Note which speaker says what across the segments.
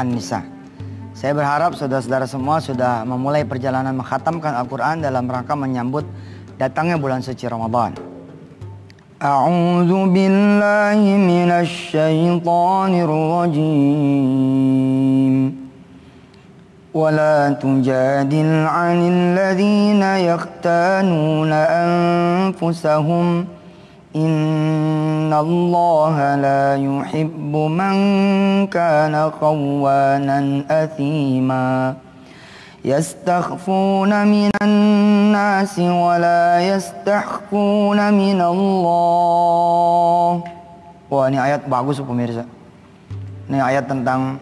Speaker 1: An-Nisa. Saya berharap saudara-saudara semua sudah memulai perjalanan menghatamkan Al-Quran dalam rangka menyambut datangnya bulan suci Ramadan. A'udzu billahi minasy syaithanir rajim. ولا تجادل عن الذين يختانون أنفسهم إن الله لا يحب من كان خوانا أثيما يستخفون من الناس ولا يستخفون من الله Wah ini ayat bagus pemirsa Ini ayat tentang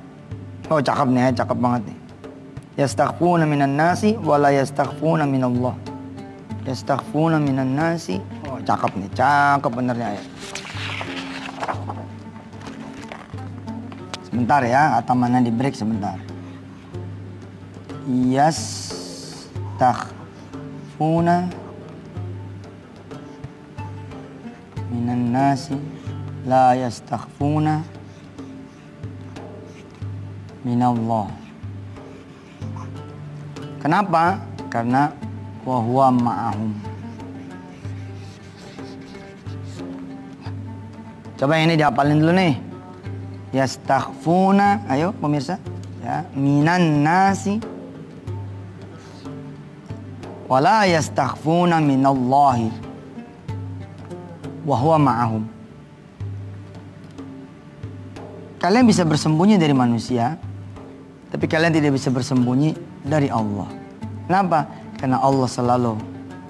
Speaker 1: Oh cakep nih ayat cakep banget nih Yastakhfuna minan nasi Wala yastakhfuna minallah Yastakhfuna minan nasi. Oh cakep nih Cakep benernya ayat Sebentar ya Atamannya di break sebentar. Yastakhfuna Minan nasi. La yastakhfuna Minallah. Kenapa? Karena Wahuwa ma'ahum. Coba ini dihafalin dulu nih. Yastakhfuna Ayo pemirsa. Ya, Minan nasi. Wala yastakhfuna minallahi. Wahuwa ma'ahum. Kalian bisa bersembunyi dari manusia, tapi kalian tidak bisa bersembunyi dari Allah. Kenapa? Karena Allah selalu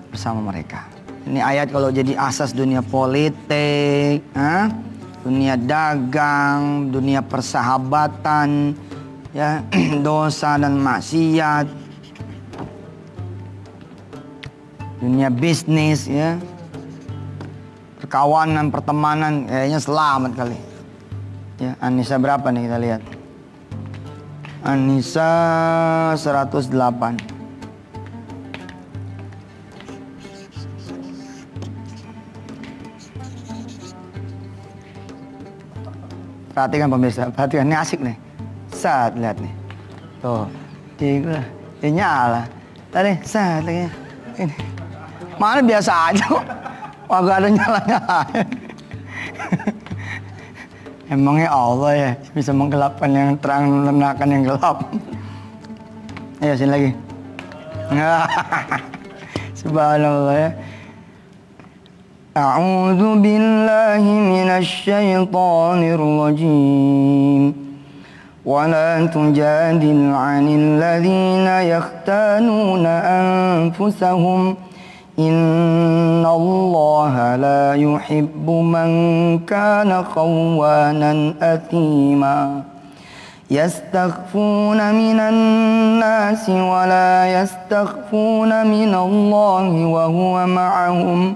Speaker 1: bersama mereka. Ini ayat kalau jadi asas dunia politik, ha? dunia dagang, dunia persahabatan, ya dosa dan maksiat, dunia bisnis, ya perkawanan, pertemanan, kayaknya selamat kali. Ya, Anissa berapa nih kita lihat? Anissa 108. Perhatikan pemirsa, perhatikan ini asik nih. Saat lihat nih. Tuh, tiga, ini nyala. Tadi saat lagi. Ini. Mana biasa aja kok. Wah gak ada nyala-nyala. Emangnya Allah ya bisa menggelapkan yang terang menerangkan yang gelap. Ayo sini lagi. Subhanallah ya. أعوذ بالله من الشيطان الرجيم. ولا تجادل عن الذين يختانون أنفسهم. إن الله لا يحب من كان خوانا أثيما. يستخفون من الناس ولا يستخفون من الله وهو معهم.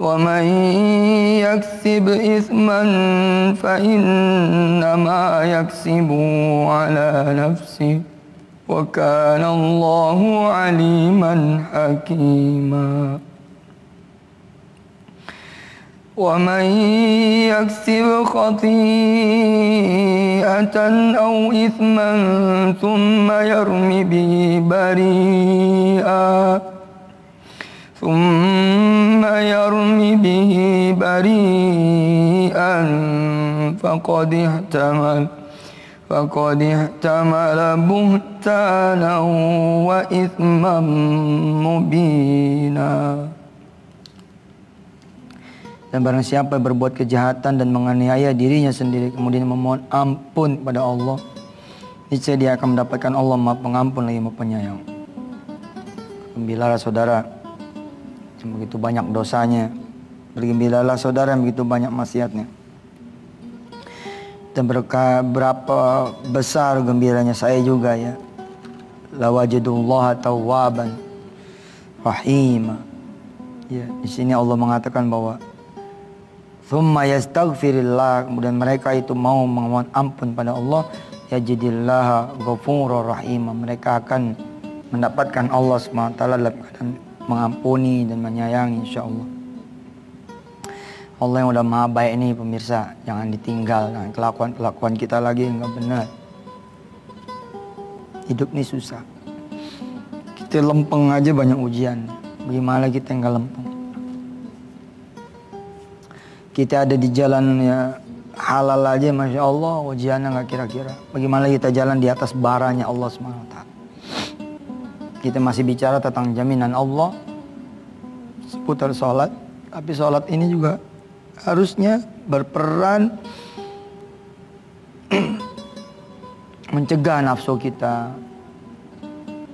Speaker 1: ومن يكسب إثما فإنما يكسبه على نفسه وكان الله عليما حكيما. ومن يكسب خطيئة أو إثما ثم يرم به بريئا ثم فقد احتمل فقد احتمل بهتانا وإثما مبينا Dan barang siapa berbuat kejahatan dan menganiaya dirinya sendiri kemudian memohon ampun pada Allah, niscaya dia akan mendapatkan Allah Maha Pengampun lagi Maha Penyayang. Gembiralah saudara yang begitu banyak dosanya. Bergembiralah saudara yang begitu banyak maksiatnya. Dan berapa besar gembiranya saya juga ya. Lawajidullah tawwaban rahimah. Ya, di sini Allah mengatakan bahwa Thumma yastaghfirillah Kemudian mereka itu mau memohon ampun pada Allah Yajidillah ghafurur rahimah Mereka akan mendapatkan Allah SWT dalam keadaan mengampuni dan menyayangi insya Allah yang udah maha baik ini pemirsa. Jangan ditinggal. Dengan kelakuan-kelakuan kita lagi yang gak benar. Hidup ini susah. Kita lempeng aja banyak ujian. Bagaimana kita yang gak lempeng? Kita ada di jalan ya halal aja Masya Allah ujiannya nggak kira-kira. Bagaimana kita jalan di atas baranya Allah SWT kita masih bicara tentang jaminan Allah seputar sholat tapi sholat ini juga harusnya berperan mencegah nafsu kita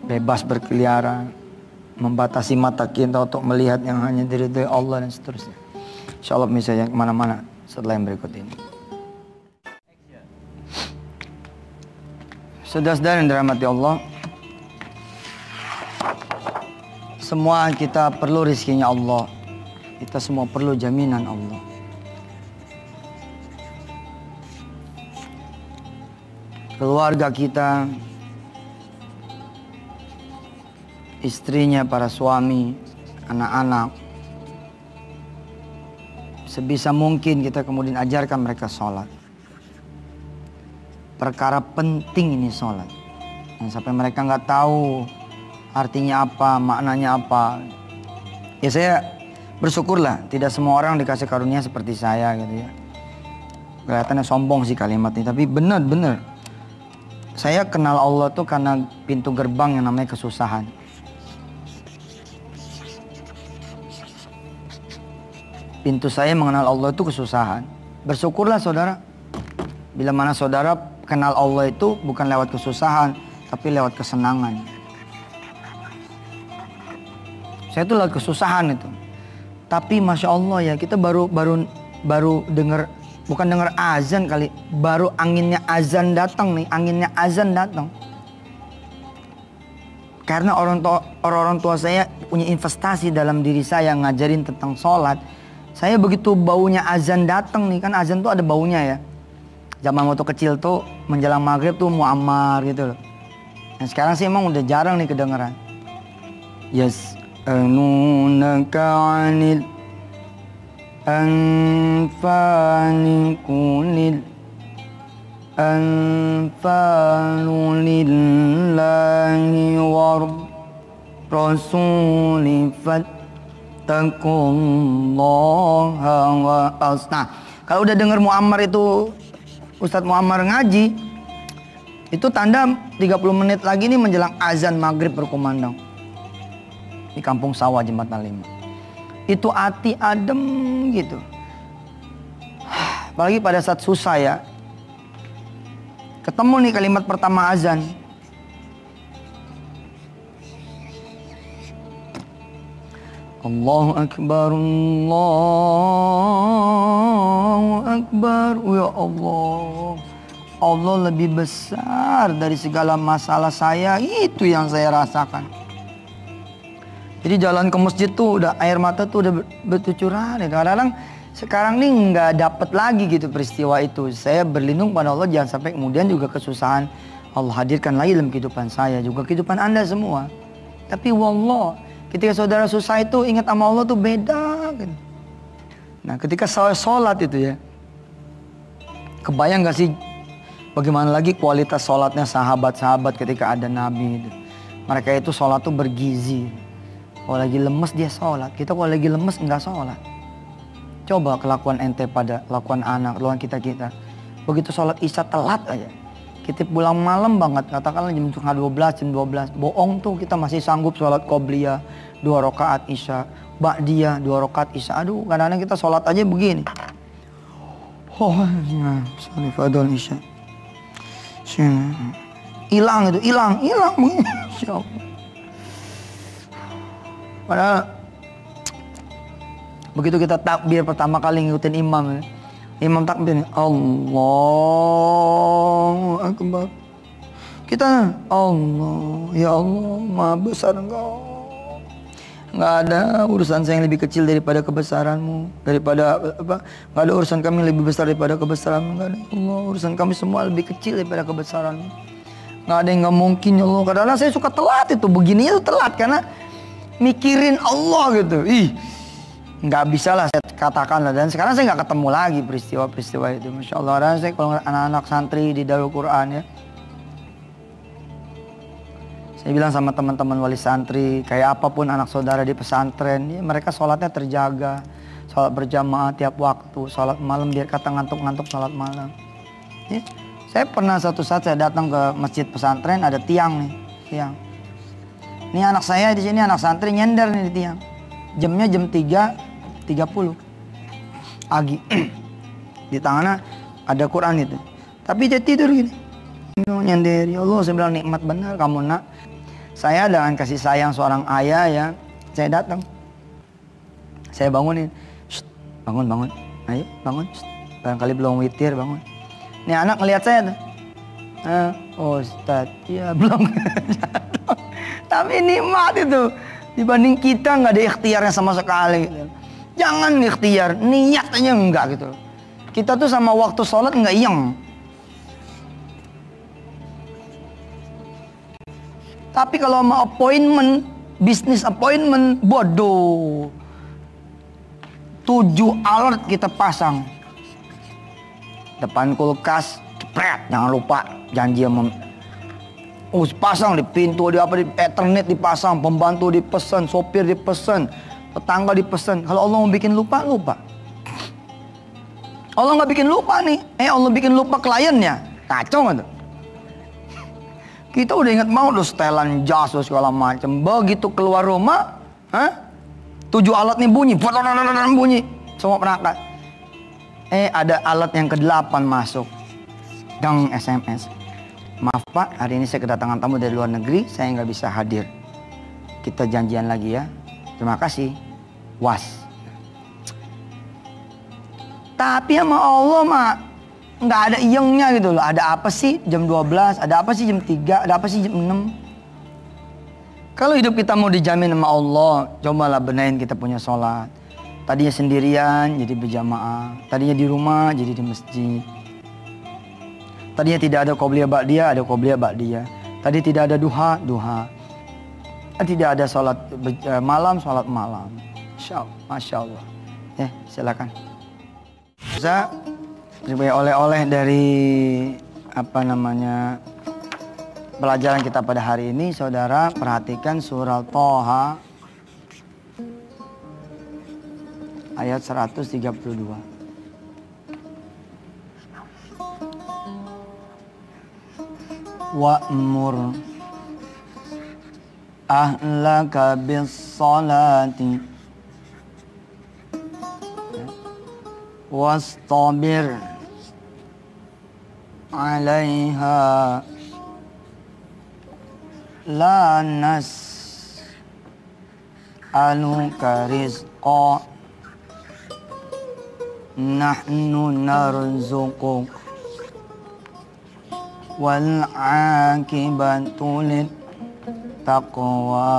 Speaker 1: bebas berkeliaran membatasi mata kita untuk melihat yang hanya dari Allah dan seterusnya Insya Allah misalnya ke mana-mana setelah yang berikut ini. Saudara-saudara yang dirahmati Allah, semua kita perlu rizkinya Allah. Kita semua perlu jaminan Allah. Keluarga kita, istrinya, para suami, anak-anak, sebisa mungkin kita kemudian ajarkan mereka sholat. Perkara penting ini sholat. Yang sampai mereka nggak tahu artinya apa, maknanya apa. Ya saya bersyukurlah tidak semua orang dikasih karunia seperti saya gitu ya. Kelihatannya sombong sih kalimat ini, tapi benar-benar. Saya kenal Allah tuh karena pintu gerbang yang namanya kesusahan. pintu saya mengenal Allah itu kesusahan. Bersyukurlah saudara. Bila mana saudara kenal Allah itu bukan lewat kesusahan, tapi lewat kesenangan. Saya itu lewat kesusahan itu. Tapi masya Allah ya kita baru baru baru dengar bukan dengar azan kali, baru anginnya azan datang nih, anginnya azan datang. Karena orang tua orang-orang tua saya punya investasi dalam diri saya ngajarin tentang sholat saya begitu baunya azan datang nih kan azan tuh ada baunya ya. Zaman waktu kecil tuh menjelang maghrib tuh muammar gitu loh. Nah sekarang sih emang udah jarang nih kedengeran. Yes. Anunaka anil anfalu lillahi war rasuli fat taqullaha wa Nah, kalau udah dengar Muammar itu Ustadz Muammar ngaji, itu tanda 30 menit lagi nih menjelang azan maghrib berkumandang. Di kampung sawah Jembatan Lima. Itu hati adem gitu. Apalagi pada saat susah ya. Ketemu nih kalimat pertama azan. Allahu Akbar Allahu Akbar Ya Allah Allah lebih besar dari segala masalah saya Itu yang saya rasakan Jadi jalan ke masjid tuh udah air mata tuh udah bercucuran Kadang-kadang sekarang nih nggak dapet lagi gitu peristiwa itu Saya berlindung pada Allah jangan sampai kemudian juga kesusahan Allah hadirkan lagi dalam kehidupan saya Juga kehidupan anda semua Tapi wallah Ketika saudara susah itu ingat sama Allah tuh beda. Gitu. Nah ketika sholat itu ya. Kebayang gak sih bagaimana lagi kualitas sholatnya sahabat-sahabat ketika ada Nabi itu. Mereka itu sholat tuh bergizi. Kalau lagi lemes dia sholat. Kita kalau lagi lemes nggak sholat. Coba kelakuan ente pada kelakuan anak, kelakuan kita-kita. Begitu sholat isya telat aja. Kita pulang malam banget, katakanlah jam 12, jam 12. Bohong tuh kita masih sanggup sholat qobliyah, dua rakaat isya. bak dia dua rakaat isya. Aduh, kadang-kadang kita sholat aja begini. Oh, nah, sorry, fadol isya. Hilang itu, hilang, hilang begini. Padahal begitu kita takbir pertama kali ngikutin imam, imam takbir Allah Akbar. Kita Allah, ya Allah, maha besar engkau. Nggak ada urusan saya yang lebih kecil daripada kebesaranmu, daripada apa? Nggak ada urusan kami lebih besar daripada kebesaranmu. Nggak ada. Ya Allah, urusan kami semua lebih kecil daripada kebesaranmu. Nggak ada yang nggak mungkin ya Allah. Kadang-kadang saya suka telat itu, begini itu telat karena mikirin Allah gitu. Ih, nggak bisa lah saya katakan lah. Dan sekarang saya nggak ketemu lagi peristiwa-peristiwa itu. Masya Allah. Dan saya kalau anak-anak santri di Darul Quran ya, saya bilang sama teman-teman wali santri, kayak apa pun anak saudara di pesantren, ya mereka sholatnya terjaga. Sholat berjamaah tiap waktu, sholat malam biar kata ngantuk-ngantuk sholat malam. Ya. Saya pernah satu saat saya datang ke masjid pesantren, ada tiang nih, tiang. Ini anak saya di sini anak santri nyender nih di tiang. Jamnya jam 3, 30. Agi. di tangannya ada Quran itu. Tapi dia tidur gini. Nyender, ya Allah saya bilang nikmat benar kamu nak saya dengan kasih sayang seorang ayah ya, saya datang. Saya bangunin. bangun, bangun. Ayo, bangun. Shh, barangkali belum witir, bangun. Nih anak ngelihat saya tuh. Ah, oh, Ustaz, ya belum. Tapi nikmat itu. Dibanding kita nggak ada ikhtiarnya sama sekali. Jangan ikhtiar, niat aja enggak gitu. Kita tuh sama waktu sholat nggak yang. Tapi kalau mau appointment, bisnis appointment, bodoh. Tujuh alert kita pasang. Depan kulkas, cepret, jangan lupa janji sama Oh, pasang di pintu, di apa di ethernet dipasang, pembantu dipesan, sopir dipesan, tetangga dipesan. Kalau Allah mau bikin lupa, lupa. Allah nggak bikin lupa nih. Eh Allah bikin lupa kliennya. Kacau nggak tuh? Kita udah ingat mau udah setelan jas segala macam. Begitu keluar rumah, huh? tujuh alat nih bunyi, bunyi, semua perangkat. Eh ada alat yang ke-8 masuk. Dang SMS. Maaf Pak, hari ini saya kedatangan tamu dari luar negeri, saya nggak bisa hadir. Kita janjian lagi ya. Terima kasih. Was. Tapi sama Allah mak nggak ada iyengnya gitu loh. Ada apa sih jam 12, ada apa sih jam 3, ada apa sih jam 6. Kalau hidup kita mau dijamin sama Allah, cobalah benahin kita punya sholat. Tadinya sendirian jadi berjamaah, tadinya di rumah jadi di masjid. Tadinya tidak ada qobliyah dia ada qobliyah dia Tadi tidak ada duha, duha. Tidak ada sholat eh, malam, sholat malam. Masya Allah. Ya, silakan. Bisa sebagai oleh-oleh dari apa namanya pelajaran kita pada hari ini saudara perhatikan surah Toha ayat 132 wa'mur. Ahlaka bis salati wastabir alaiha. La nas anu rizqa. Nahnu narzuquk والعاقبة للتقوى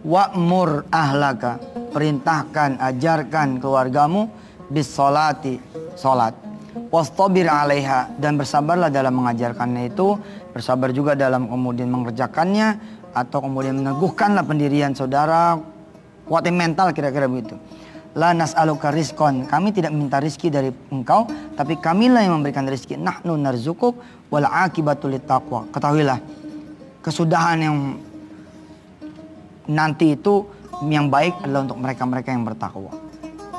Speaker 1: Wa'mur ahlaka perintahkan, ajarkan keluargamu bis solati, solat. Wastabir alaiha dan bersabarlah dalam mengajarkannya itu, bersabar juga dalam kemudian mengerjakannya atau kemudian meneguhkanlah pendirian saudara, kuatin mental kira-kira begitu. La nas'aluka rizkon. Kami tidak minta rizki dari engkau, tapi kamilah yang memberikan rizki. Nahnu narzukuk wal akibatul taqwa. Ketahuilah, kesudahan yang nanti itu yang baik adalah untuk mereka-mereka yang bertakwa.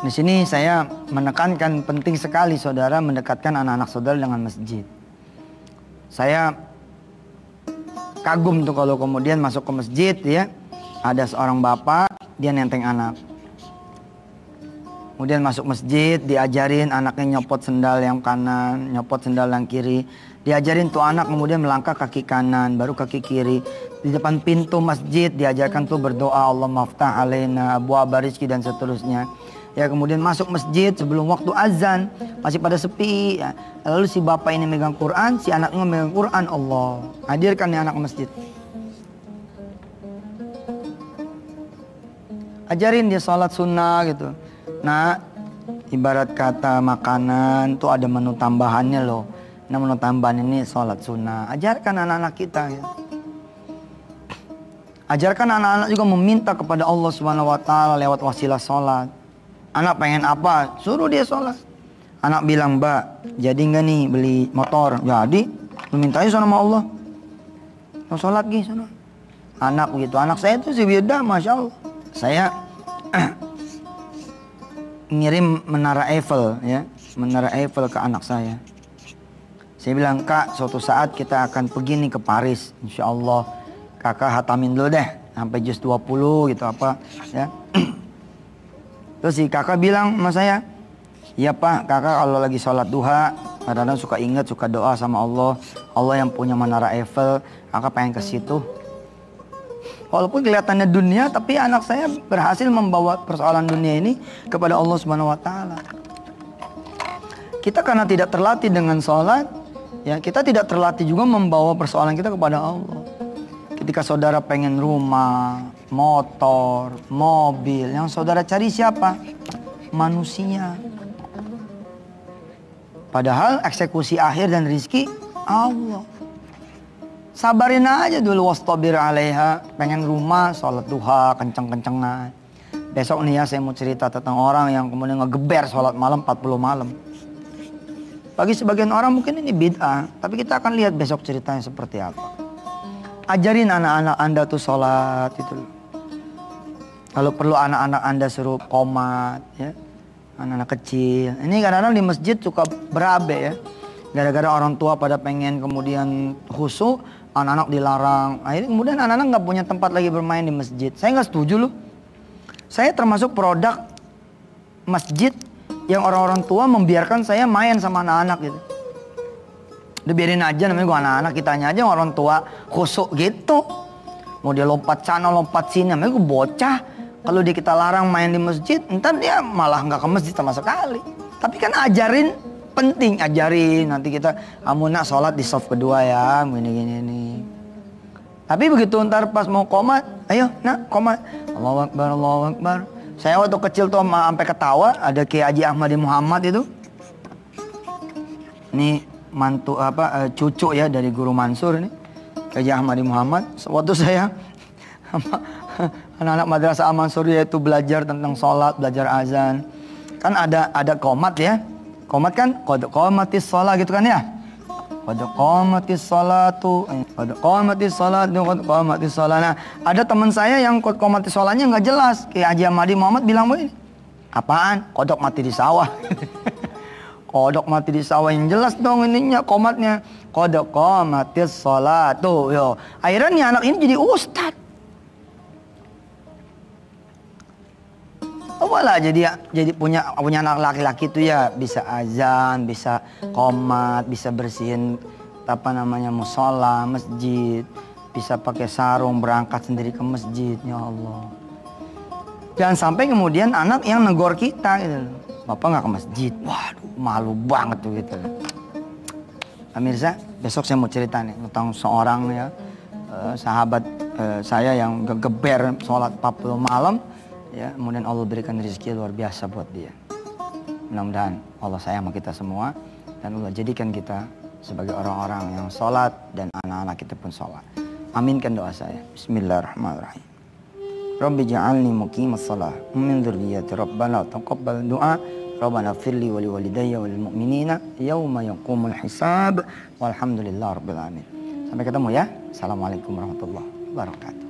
Speaker 1: Di sini saya menekankan penting sekali saudara mendekatkan anak-anak saudara dengan masjid. Saya kagum tuh kalau kemudian masuk ke masjid ya ada seorang bapak dia nenteng anak kemudian masuk masjid diajarin anaknya nyopot sendal yang kanan nyopot sendal yang kiri. Diajarin tuh anak kemudian melangkah kaki kanan baru kaki kiri. Di depan pintu masjid diajarkan tuh berdoa Allah maftah alaina buah barizki dan seterusnya. Ya kemudian masuk masjid sebelum waktu azan masih pada sepi. Ya. lalu si bapak ini megang Quran si anaknya megang Quran Allah. Hadirkan nih anak masjid. Ajarin dia sholat sunnah gitu nah ibarat kata makanan tuh ada menu tambahannya loh nah menu tambahan ini sholat sunnah ajarkan anak-anak kita gitu. Ajarkan anak-anak juga meminta kepada Allah Subhanahu wa taala lewat wasilah sholat. Anak pengen apa? Suruh dia sholat. Anak bilang, Mbak, jadi nggak nih beli motor? Jadi, lu mintanya sama Allah. Mau sholat gih sana. Anak begitu. Anak saya itu sih beda, Masya Allah. Saya ngirim menara Eiffel ya. Menara Eiffel ke anak saya. Saya bilang, Kak, suatu saat kita akan pergi nih ke Paris. Insya Allah. Kakak hatamin dulu deh. Sampai jus 20 gitu apa. Ya. Terus si kakak bilang sama saya, Iya pak, kakak kalau lagi sholat duha, kadang-kadang suka ingat, suka doa sama Allah. Allah yang punya menara Eiffel, kakak pengen ke situ. Walaupun kelihatannya dunia, tapi anak saya berhasil membawa persoalan dunia ini kepada Allah Subhanahu Wa Taala. Kita karena tidak terlatih dengan sholat, ya kita tidak terlatih juga membawa persoalan kita kepada Allah. Ketika saudara pengen rumah, motor, mobil, yang saudara cari siapa? Manusia. Padahal eksekusi akhir dan rizki Allah. Sabarin aja dulu wastabir alaiha. Pengen rumah, sholat duha, kenceng-kencengan. Besok nih ya saya mau cerita tentang orang yang kemudian ngegeber sholat malam 40 malam. Bagi sebagian orang mungkin ini bid'ah. Tapi kita akan lihat besok ceritanya seperti apa. Ajarin anak-anak anda tuh sholat itu. Kalau perlu anak-anak anda suruh komat ya anak-anak kecil. Ini kadang-kadang di masjid suka berabe ya. Gara-gara orang tua pada pengen kemudian khusyuk, anak-anak dilarang. Akhirnya kemudian anak-anak nggak punya tempat lagi bermain di masjid. Saya nggak setuju loh. Saya termasuk produk masjid yang orang-orang tua membiarkan saya main sama anak-anak gitu. Udah biarin aja namanya gua anak-anak kitanya aja orang tua khusyuk gitu. Mau dia lompat sana lompat sini namanya gua bocah kalau dia kita larang main di masjid, entar dia malah nggak ke masjid sama sekali. Tapi kan ajarin penting, ajarin. Nanti kita kamu nak sholat di soft kedua ya, gini gini nih. Tapi begitu ntar pas mau komat, ayo nak komat. Allahu Akbar, Allahu Akbar. Saya waktu kecil tuh sampai ketawa, ada Kiai Haji Ahmad Muhammad itu. Ini mantu apa eh, cucu ya dari guru Mansur ini. Kiai Ahmad Muhammad. Waktu saya anak-anak madrasah Aman Surya itu belajar tentang sholat, belajar azan. Kan ada ada komat ya. Komat kan kode komatis sholat gitu kan ya. Kode komatis sholatu, kode komatis sholat, kode komatis sholat. Nah, ada teman saya yang kode komatis sholatnya nggak jelas. Kayak Haji Ahmadi Muhammad bilang begini. Apaan? Kodok mati di sawah. kodok mati di sawah yang jelas dong ininya komatnya. Kodok komatis sholat tuh yo. Akhirnya anak ini jadi ustadz. Oh lah jadi jadi punya punya anak laki-laki itu ya bisa azan, bisa komat, bisa bersihin apa namanya musola, masjid, bisa pakai sarung berangkat sendiri ke masjid ya Allah. Jangan sampai kemudian anak yang negor kita gitu. Bapak nggak ke masjid, waduh malu banget tuh gitu. Pemirsa, besok saya mau cerita nih tentang seorang ya eh, sahabat eh, saya yang geber sholat 40 malam ya kemudian Allah berikan rezeki luar biasa buat dia. Mudah-mudahan Allah sayang sama kita semua dan Allah jadikan kita sebagai orang-orang yang sholat dan anak-anak kita pun sholat. Aminkan doa saya. Bismillahirrahmanirrahim. Rabbi ja'alni muqimas salah min dzurriyyati rabbana taqabbal du'a. Rabbana firli wa liwalidayya wal mu'minina. Yauma yaqumul hisab. Walhamdulillah rabbil alamin. Sampai ketemu ya. Assalamualaikum warahmatullahi wabarakatuh